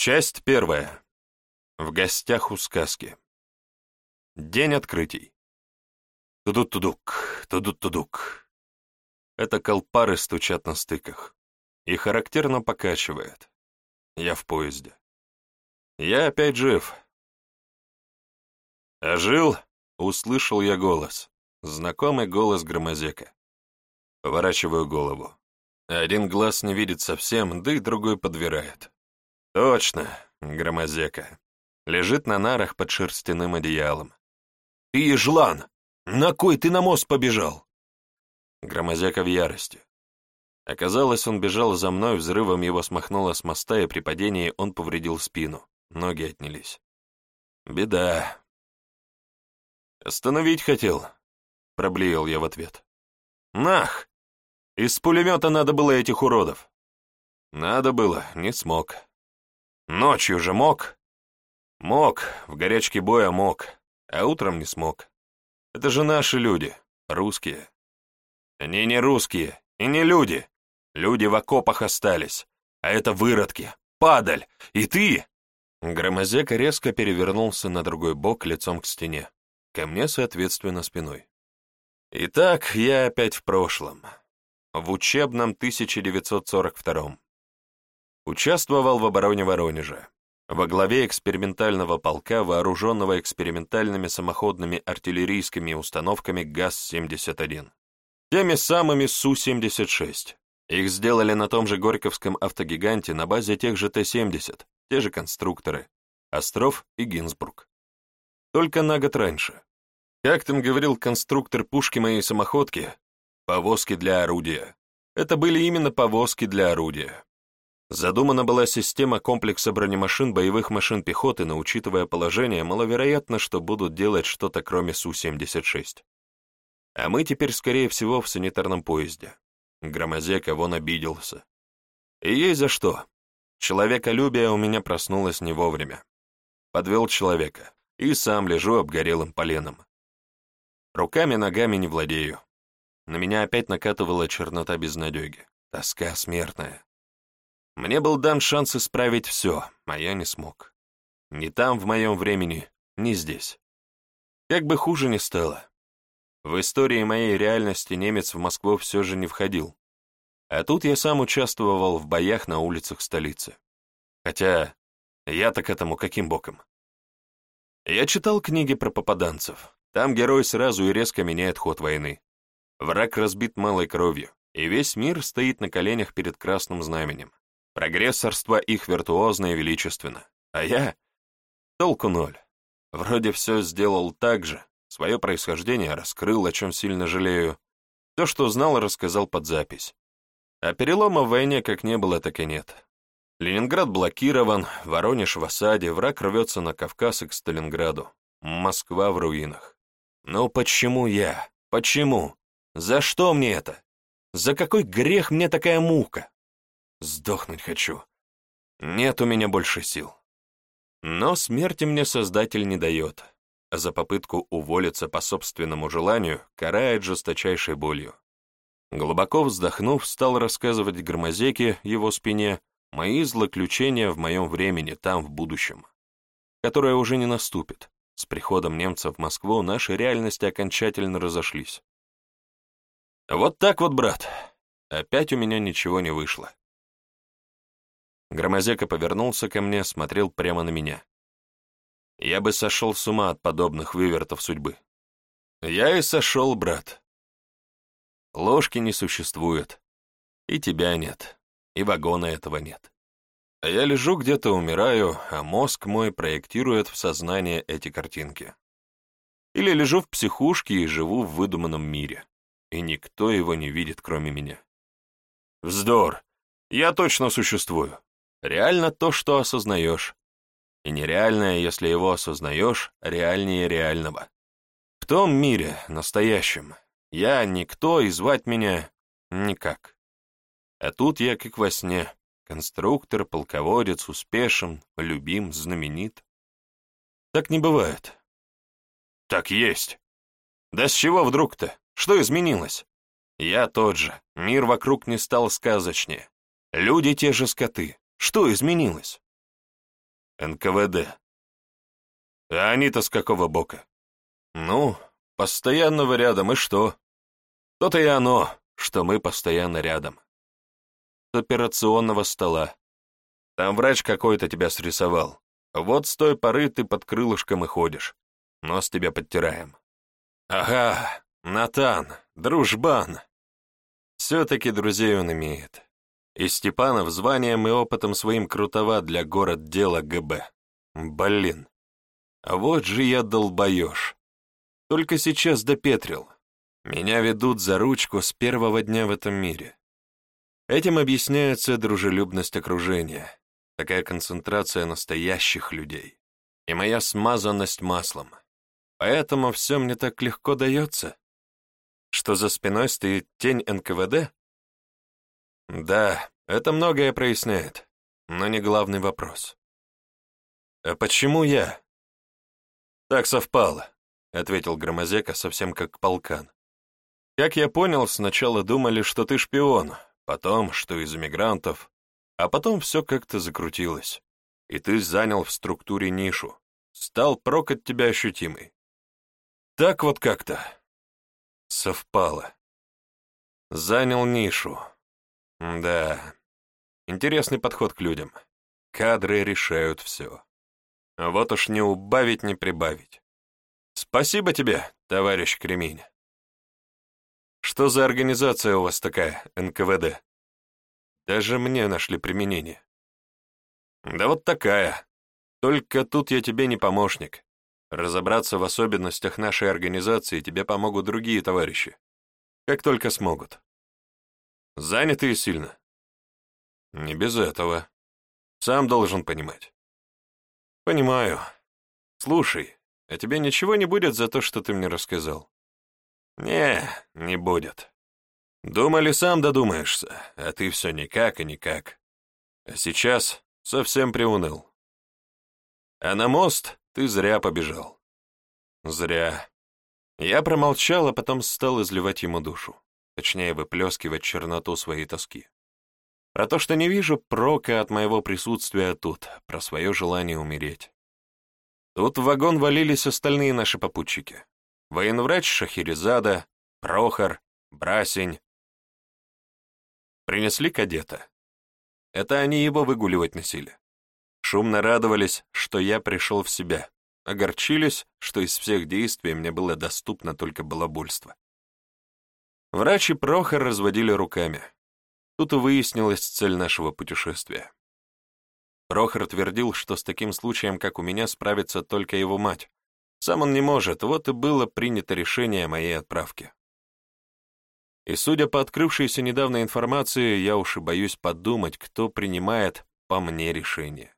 Часть первая. В гостях у сказки. День открытий. Тудут-тудук, тудут-тудук. Это колпары стучат на стыках. И характерно покачивает. Я в поезде. Я опять жив. А жил, услышал я голос. Знакомый голос громозека. Поворачиваю голову. Один глаз не видит совсем, да и другой подвирает. Точно, громозека. Лежит на нарах под шерстяным одеялом. «Ты, Ежлан, на кой ты на мост побежал?» Громозека в ярости. Оказалось, он бежал за мной, взрывом его смахнуло с моста, и при падении он повредил спину. Ноги отнялись. «Беда». «Остановить хотел», — проблеял я в ответ. «Нах! Из пулемета надо было этих уродов!» «Надо было, не смог», Ночью же мог? Мог, в горячке боя мог, а утром не смог. Это же наши люди, русские. Они не русские и не люди. Люди в окопах остались, а это выродки, падаль, и ты!» Громозек резко перевернулся на другой бок лицом к стене, ко мне, соответственно, спиной. «Итак, я опять в прошлом, в учебном 1942 -м участвовал в обороне Воронежа. Во главе экспериментального полка, вооруженного экспериментальными самоходными артиллерийскими установками ГАЗ-71. Теми самыми Су-76. Их сделали на том же Горьковском автогиганте на базе тех же Т-70, те же конструкторы, Остров и Гинзбург. Только на год раньше. Как там говорил конструктор пушки моей самоходки, повозки для орудия. Это были именно повозки для орудия. Задумана была система комплекса бронемашин боевых машин пехоты, но учитывая положение, маловероятно, что будут делать что-то кроме Су-76. А мы теперь, скорее всего, в санитарном поезде. Громозека вон обиделся. И ей за что. Человеколюбие у меня проснулось не вовремя. Подвел человека. И сам лежу обгорелым поленом. Руками-ногами не владею. На меня опять накатывала чернота безнадеги. Тоска смертная. Мне был дан шанс исправить все, а я не смог. Ни там в моем времени, ни здесь. Как бы хуже ни стало. В истории моей реальности немец в Москву все же не входил. А тут я сам участвовал в боях на улицах столицы. Хотя я-то к этому каким боком? Я читал книги про попаданцев. Там герой сразу и резко меняет ход войны. Враг разбит малой кровью, и весь мир стоит на коленях перед красным знаменем. Прогрессорство их виртуозно и величественно. А я? Толку ноль. Вроде все сделал так же, свое происхождение раскрыл, о чем сильно жалею. То, что знал, рассказал под запись. А перелома в войне как не было, так и нет. Ленинград блокирован, Воронеж в осаде, враг рвется на Кавказ и к Сталинграду. Москва в руинах. Но почему я? Почему? За что мне это? За какой грех мне такая мука? Сдохнуть хочу. Нет у меня больше сил. Но смерти мне Создатель не дает, а за попытку уволиться по собственному желанию карает жесточайшей болью. Глубоко вздохнув, стал рассказывать Громозеке, его спине, мои злоключения в моем времени там, в будущем, которое уже не наступит. С приходом немцев в Москву наши реальности окончательно разошлись. Вот так вот, брат. Опять у меня ничего не вышло. Громозека повернулся ко мне, смотрел прямо на меня. Я бы сошел с ума от подобных вывертов судьбы. Я и сошел, брат. Ложки не существует. И тебя нет. И вагона этого нет. А Я лежу где-то, умираю, а мозг мой проектирует в сознание эти картинки. Или лежу в психушке и живу в выдуманном мире. И никто его не видит, кроме меня. Вздор. Я точно существую. Реально то, что осознаешь. И нереальное, если его осознаешь, реальнее реального. В том мире, настоящем, я никто и звать меня никак. А тут я как во сне, конструктор, полководец, успешен, любим, знаменит. Так не бывает. Так есть. Да с чего вдруг-то? Что изменилось? Я тот же, мир вокруг не стал сказочнее. Люди те же скоты. Что изменилось? НКВД. А они-то с какого бока? Ну, постоянного рядом, и что? То-то и оно, что мы постоянно рядом. С операционного стола. Там врач какой-то тебя срисовал. Вот с той поры ты под крылышком и ходишь. Нос тебя подтираем. Ага, Натан, дружбан. Все-таки друзей он имеет. И Степанов званием и опытом своим крутова для город дела ГБ. Блин, а вот же я долбоёж. Только сейчас допетрил. Меня ведут за ручку с первого дня в этом мире. Этим объясняется дружелюбность окружения, такая концентрация настоящих людей и моя смазанность маслом. Поэтому все мне так легко дается. Что за спиной стоит тень НКВД? Да, это многое проясняет, но не главный вопрос. А почему я? Так совпало, ответил Громозека совсем как полкан. Как я понял, сначала думали, что ты шпион, потом, что из эмигрантов, а потом все как-то закрутилось, и ты занял в структуре нишу, стал прок от тебя ощутимый. Так вот как-то. Совпало. Занял нишу. Да, интересный подход к людям. Кадры решают все. Вот уж не убавить, не прибавить. Спасибо тебе, товарищ Кремень. Что за организация у вас такая, НКВД? Даже мне нашли применение. Да вот такая. Только тут я тебе не помощник. Разобраться в особенностях нашей организации тебе помогут другие товарищи. Как только смогут. Заняты сильно. Не без этого. Сам должен понимать. Понимаю. Слушай, а тебе ничего не будет за то, что ты мне рассказал? Не, не будет. Думали, сам додумаешься, а ты все никак и никак. А сейчас совсем приуныл. А на мост ты зря побежал. Зря. Я промолчал, а потом стал изливать ему душу точнее выплескивать черноту своей тоски. Про то, что не вижу прока от моего присутствия тут, про свое желание умереть. Тут в вагон валились остальные наши попутчики. Военврач Шахерезада, Прохор, Брасень. Принесли кадета. Это они его выгуливать носили. Шумно радовались, что я пришел в себя. Огорчились, что из всех действий мне было доступно только балабольство. Врачи и Прохор разводили руками. Тут выяснилась цель нашего путешествия. Прохор твердил, что с таким случаем, как у меня, справится только его мать. Сам он не может, вот и было принято решение о моей отправке. И судя по открывшейся недавно информации, я уж и боюсь подумать, кто принимает по мне решение.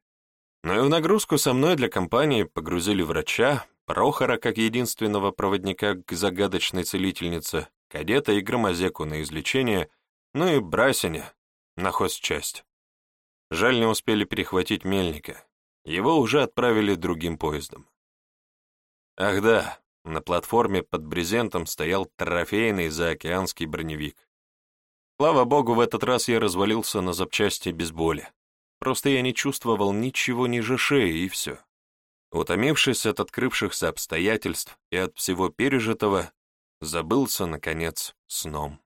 Но и в нагрузку со мной для компании погрузили врача, Прохора как единственного проводника к загадочной целительнице, кадета и Громозеку на излечение, ну и Брасине на хозчасть. Жаль, не успели перехватить Мельника. Его уже отправили другим поездом. Ах да, на платформе под брезентом стоял трофейный заокеанский броневик. Слава богу, в этот раз я развалился на запчасти без боли. Просто я не чувствовал ничего ниже шеи, и все. Утомившись от открывшихся обстоятельств и от всего пережитого, забылся, наконец, сном.